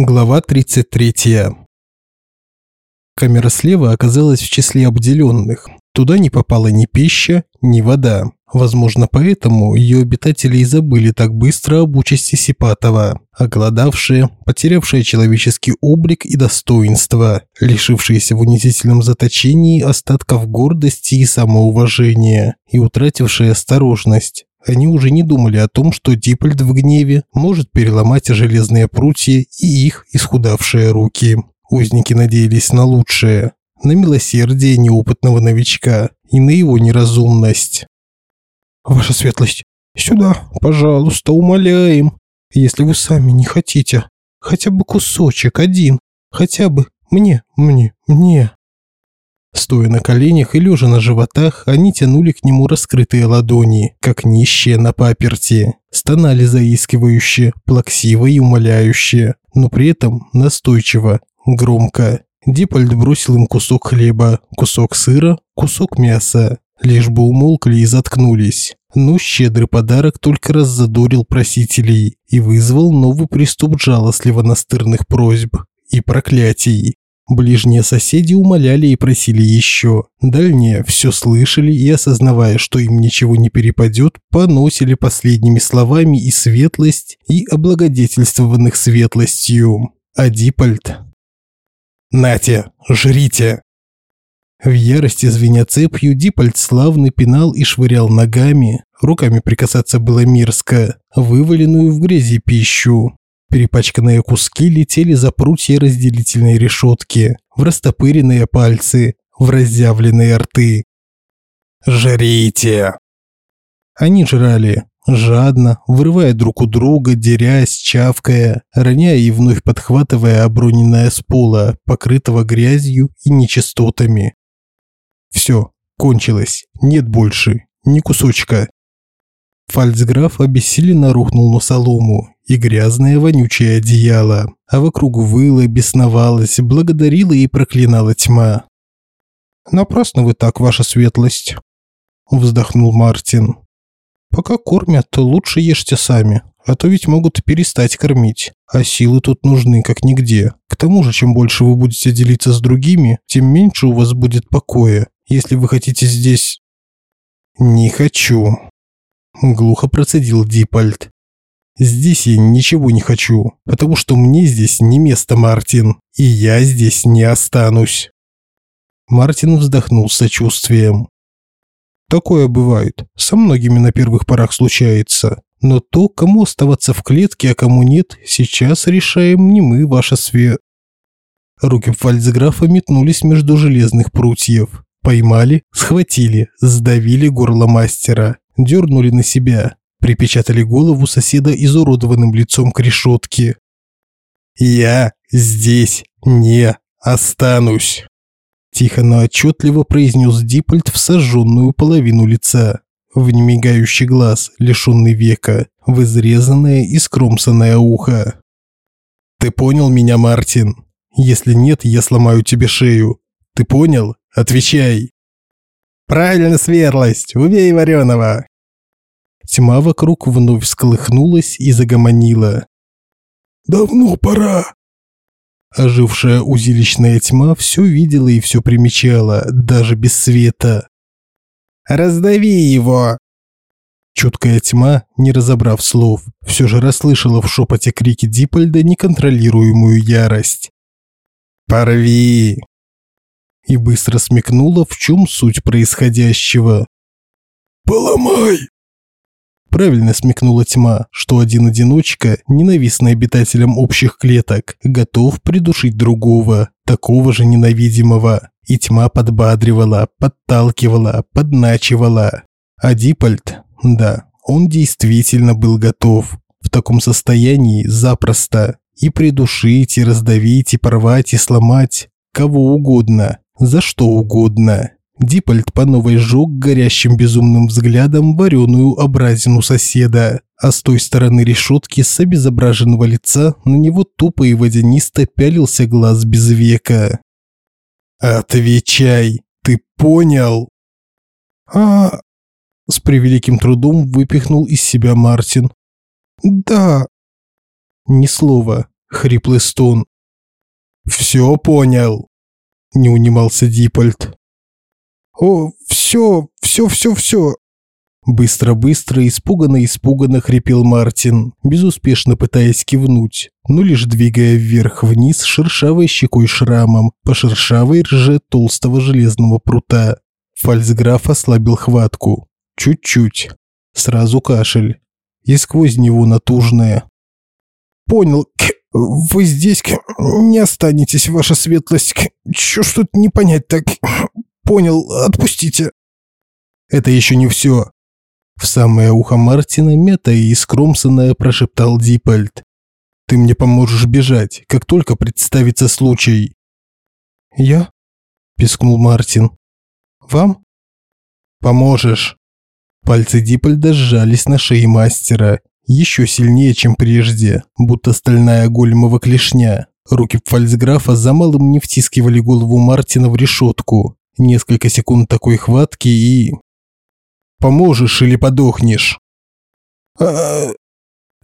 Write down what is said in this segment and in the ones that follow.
Глава 33. Камера слева оказалась в числе обделенных. Туда не попала ни пища, ни вода. Возможно, поэтому ее обитатели и забыли так быстро об участи Сипатова. Оголодавшие, потерявшие человеческий облик и достоинство, лишившиеся в унизительном заточении остатков гордости и самоуважения и утратившие осторожность. Они уже не думали о том, что Диппольд в гневе может переломать железные прутья и их исхудавшие руки. Узники надеялись на лучшее, на милосердие неопытного новичка и на его неразумность. «Ваша светлость, сюда, пожалуйста, умоляем. Если вы сами не хотите, хотя бы кусочек один, хотя бы мне, мне, мне». Стоя на коленях и лежа на животах, они тянули к нему раскрытые ладони, как нищие на паперти. Стонали заискивающе, плаксиво и умоляюще, но при этом настойчиво, громко. Дипольд бросил им кусок хлеба, кусок сыра, кусок мяса. Лишь бы умолкли и заткнулись. Но щедрый подарок только раз задорил просителей и вызвал новый приступ жалостливо-настырных просьб и проклятий. Ближние соседи умоляли и просили еще. Дальние все слышали и, осознавая, что им ничего не перепадет, поносили последними словами и светлость, и облагодетельствованных светлостью. А Дипольд... «Нате, жрите!» В ярости звеня цепью, Дипольд славно пинал и швырял ногами. Руками прикасаться было мерзко, вываленную в грязи пищу. Перепачканные куски летели за прутья разделительной решетки, в растопыренные пальцы, в разъявленные рты. «Жрите!» Они жрали, жадно, вырывая друг у друга, дерясь, чавкая, роняя и вновь подхватывая оброненное с пола, покрытого грязью и нечистотами. Все, кончилось, нет больше, ни кусочка. Фальцграф обессиленно рухнул на солому и грязное вонючее одеяло, а вокруг выла, бесновалась, благодарила и проклинала тьма. «Напрасно вы так, ваша светлость», – вздохнул Мартин. «Пока кормят, то лучше ешьте сами, а то ведь могут перестать кормить, а силы тут нужны как нигде. К тому же, чем больше вы будете делиться с другими, тем меньше у вас будет покоя. Если вы хотите здесь...» «Не хочу», – глухо процедил Дипольд. Здесь я ничего не хочу, потому что мне здесь не место, Мартин, и я здесь не останусь. Мартин вздохнул с сочувствием. Такое бывает, со многими на первых порах случается. Но то, кому оставаться в клетке, а кому нет, сейчас решаем не мы, ваша све... Руки фальцграфа метнулись между железных прутьев. Поймали, схватили, сдавили горло мастера, дернули на себя, припечатали голову соседа изуродованным лицом к решетке. «Я здесь не останусь», – тихо, но отчетливо произнес Диппольд в сожженную половину лица, в немигающий глаз, лишенный века, в изрезанное и скромсанное ухо. «Ты понял меня, Мартин? Если нет, я сломаю тебе шею. Ты понял? Отвечай!» «Правильно, светлость! Убей вареного!» Тьма вокруг вновь всколыхнулась и загомонила. «Давно пора!» Ожившая узилищная тьма все видела и все примечала, даже без света. «Раздави его!» Чуткая тьма, не разобрав слов, все же расслышала в шепоте крики Дипольда неконтролируемую ярость. «Порви!» И быстро смекнула, в чем суть происходящего. «Поломай!» Правильно смекнула тьма, что один одиночка, ненавистный обитателям общих клеток, готов придушить другого, такого же ненавидимого. И тьма подбадривала, подталкивала, подначивала. А Дипольд, да, он действительно был готов. В таком состоянии запросто. И придушить, и раздавить, и порвать, и сломать. Кого угодно. За что угодно. Дипольд по новой сжег горящим безумным взглядом вареную образину соседа, а с той стороны решетки с обезображенного лица на него тупо и водянисто пялился глаз без века. «Отвечай, ты понял?» «А...» С превеликим трудом выпихнул из себя Мартин. «Да...» Ни слова, Хриплый стон. «Все понял», – не унимался Дипольт. «О, все, все, все, все!» Быстро-быстро, испуганно-испуганно хрипел Мартин, безуспешно пытаясь кивнуть, но лишь двигая вверх-вниз шершавой щекой шрамом по шершавой рже толстого железного прута. Фальцграф ослабил хватку. Чуть-чуть. Сразу кашель. И сквозь него натужное. «Понял. Вы здесь не останетесь, ваша светлость. Чё ж тут не понять так? Понял, отпустите». «Это еще не все», в самое ухо Мартина, мятая и скромсанная, прошептал Дипольд. «Ты мне поможешь бежать, как только представится случай». «Я?» – пискнул Мартин. «Вам?» «Поможешь». Пальцы Дипольда сжались на шее мастера, еще сильнее, чем прежде, будто стальная големова клешня. Руки фальцграфа за малым не втискивали голову Мартина в решетку. Несколько секунд такой хватки и... Поможешь или подохнешь?» а...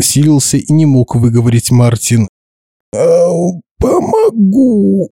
Силился и не мог выговорить Мартин. а... помогу!»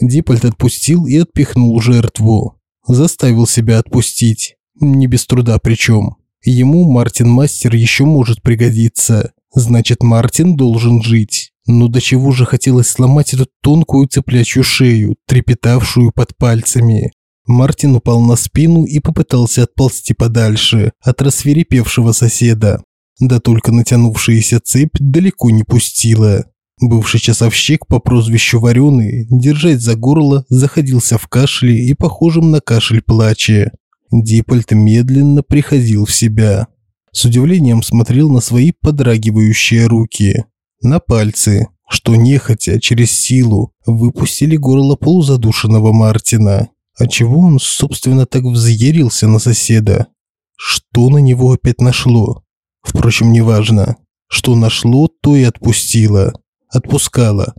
Дипольт отпустил и отпихнул жертву. Заставил себя отпустить. Не без труда причем. Ему Мартин Мастер еще может пригодиться. Значит, Мартин должен жить. Но до чего же хотелось сломать эту тонкую цыплячью шею, трепетавшую под пальцами. Мартин упал на спину и попытался отползти подальше от рассверепевшего соседа. Да только натянувшаяся цепь далеко не пустила. Бывший часовщик по прозвищу Вареный, держась за горло, заходился в кашле и похожим на кашель плаче. Дипольт медленно приходил в себя. С удивлением смотрел на свои подрагивающие руки. На пальцы, что нехотя, через силу, выпустили горло полузадушенного Мартина. А чего он, собственно, так взъярился на соседа? Что на него опять нашло? Впрочем, неважно. Что нашло, то и отпустило. Отпускало.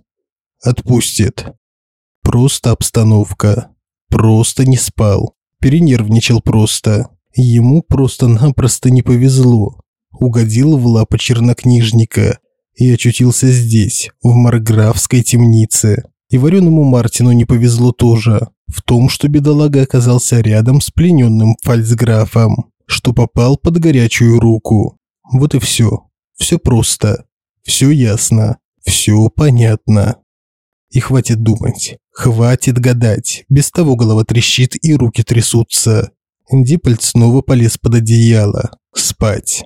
Отпустит. Просто обстановка. Просто не спал. Перенервничал просто. Ему просто-напросто не повезло. Угодил в лапы чернокнижника и очутился здесь, в Марграфской темнице. И вареному Мартину не повезло тоже. В том, что бедолага оказался рядом с плененным фальцграфом, что попал под горячую руку. Вот и все. Все просто. Все ясно. Все понятно. И хватит думать. Хватит гадать. Без того голова трещит и руки трясутся. Диппольд снова полез под одеяло. Спать.